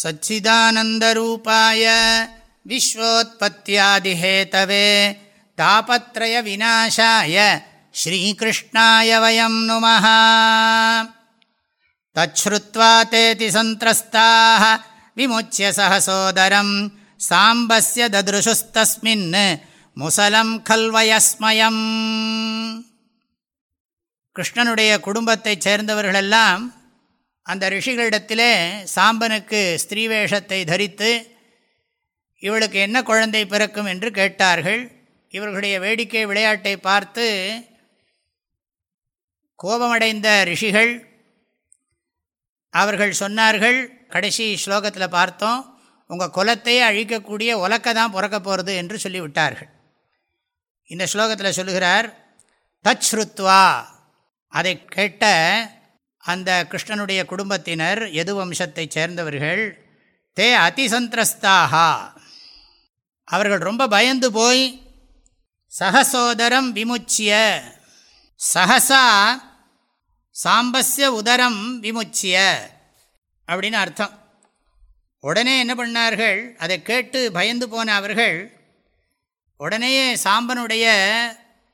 सच्चिदानन्दरूपाय विश्वोत्पत्त्यादिहेतवे तापत्रयविनाशाय श्रीकृष्णाय वयं नुमः तच्छ्रुत्वा तेति सन्त्रस्ताः विमुच्य सहसोदरं साम्बस्य ददृशुस्तस्मिन् முசலம் கல்வயஸ்மயம் கிருஷ்ணனுடைய குடும்பத்தைச் சேர்ந்தவர்களெல்லாம் அந்த ரிஷிகளிடத்திலே சாம்பனுக்கு ஸ்திரீ வேஷத்தை தரித்து இவளுக்கு என்ன குழந்தை பிறக்கும் என்று கேட்டார்கள். இவர்களுடைய வேடிக்கை விளையாட்டை பார்த்து கோபமடைந்த ரிஷிகள் அவர்கள் சொன்னார்கள் கடைசி ஸ்லோகத்தில் பார்த்தோம் உங்கள் குலத்தையே அழிக்கக்கூடிய உலக்க தான் பிறக்க போகிறது என்று சொல்லிவிட்டார்கள். இந்த ஸ்லோகத்தில் சொல்லுகிறார் தச்ருத்வா அதை கேட்ட அந்த கிருஷ்ணனுடைய குடும்பத்தினர் எது வம்சத்தைச் சேர்ந்தவர்கள்? தே அதிசந்திரஸ்தாகா. அவர்கள் ரொம்ப பயந்து போய் சகசோதரம் விமுச்சிய. சகசா சாம்பஸ்ய உதரம் விமுச்சிய. அப்படின்னு அர்த்தம். உடனே என்ன பண்ணார்கள்? அதை கேட்டு பயந்து போன அவர்கள் உடனேயே சாம்பனுடைய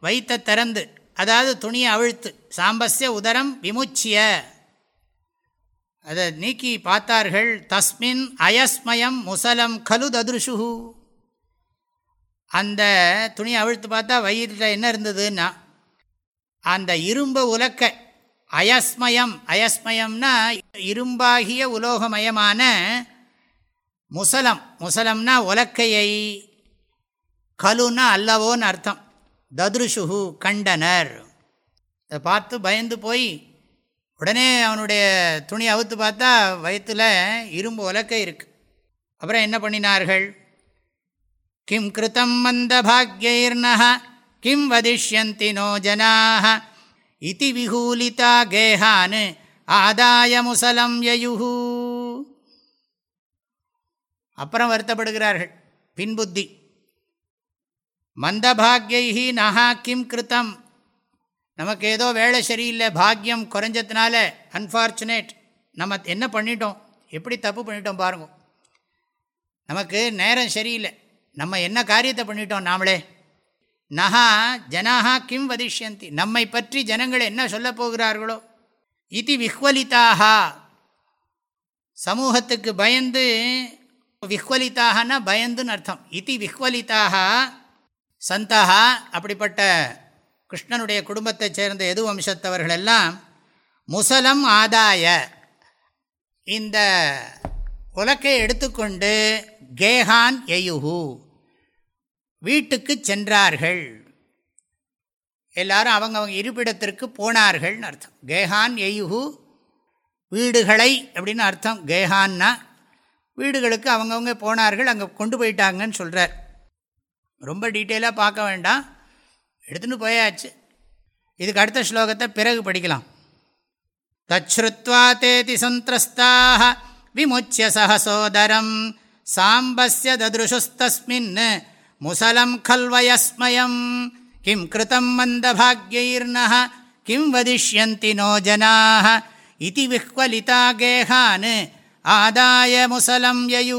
வைத்த திறந்து அதாவது துணியை அவிழ்த்து சாம்பஸ்ய உதரம் விமுச்சிய. அதை நீக்கி பார்த்தார்கள் தஸ்மின் அயஸ்மயம் முசலம் கலு ததுருஷு அந்த துணியை அவிழ்த்து பார்த்தா வயிற்றில் என்ன இருந்ததுன்னா அந்த இரும்பு உலக்க அயஸ்மயம் அயஸ்மயம்னா இரும்பாகிய உலோகமயமான முசலம் முசலம்னா உலக்கையை கலுன்னா அல்லவோன்னு அர்த்தம். ததுருஷுகு கண்டனர். அதை பார்த்து பயந்து போய் உடனே அவனுடைய துணி அவுத்து பார்த்தா வயிற்றில் இரும்பு உலக்கை இருக்கு. அப்புறம் என்ன பண்ணினார்கள்? கிம் கிருத்தம் மந்த பாக்யைர்னஹ கிம் வதிஷ்யந்தி நோ ஜனாக இதி விகூலிதா கேஹான் ஆதாய முசலம் யயுஹூ. அப்புறம் வருத்தப்படுகிறார்கள். பின்புத்தி மந்தபாகியை நகா கிம் கிருத்தம். நமக்கு ஏதோ வேலை சரியில்லை பாக்கியம் குறைஞ்சதுனால அன்ஃபார்ச்சுனேட் நம்ம என்ன பண்ணிட்டோம்? எப்படி தப்பு பண்ணிட்டோம் பாருங்க. நமக்கு நேரம் சரியில்லை. நம்ம என்ன காரியத்தை பண்ணிட்டோம் நாமளே? நகா ஜனாகா கிம் வதிஷ்யந்தி. நம்மை பற்றி ஜனங்கள் என்ன சொல்ல போகிறார்களோ? இது விஹ்வலிதாக சமூகத்துக்கு பயந்து விஹ்வலிதாகனா பயந்துன்னு அர்த்தம். இது விஹ்வலித்தாக சந்தகா அப்படிப்பட்ட கிருஷ்ணனுடைய குடும்பத்தைச் சேர்ந்த எது வம்சத்தவர்கள் எல்லாம் முசலம் ஆதாய இந்த உலக்கை எடுத்துக்கொண்டு கேஹான் எயுகு வீட்டுக்கு சென்றார்கள். எல்லாரும் அவங்க அவங்க இருப்பிடத்திற்கு போனார்கள்னு அர்த்தம். கேஹான் எயுகு வீடுகளை அப்படின்னு அர்த்தம். கேஹான்னா வீடுகளுக்கு அவங்கவுங்க போனார்கள் அங்கே கொண்டு போயிட்டாங்கன்னு சொல்கிறார் ரொம்ப டீட்டெயிலாக பார்க்க வேண்டாம். எடுத்துன்னு போயாச்சு. இதுக்கு அடுத்த ஸ்லோகத்தை பிறகு படிக்கலாம். தச்ருத்வா தேதி சந்திரஸ்தாக விமுச்சிய சகசோதரம் சாம்பஸ்ய ததுருஷுஸ்தஸ்மின் முசலம் கல்வயஸ்மயம். கிம் கிருதம் மந்தபாகியைர்னः கிம் வதிஷ்யந்தி நோ ஜனாக இதி விஹ்வலிதா கேகான் ஆதாய முசலம் யயு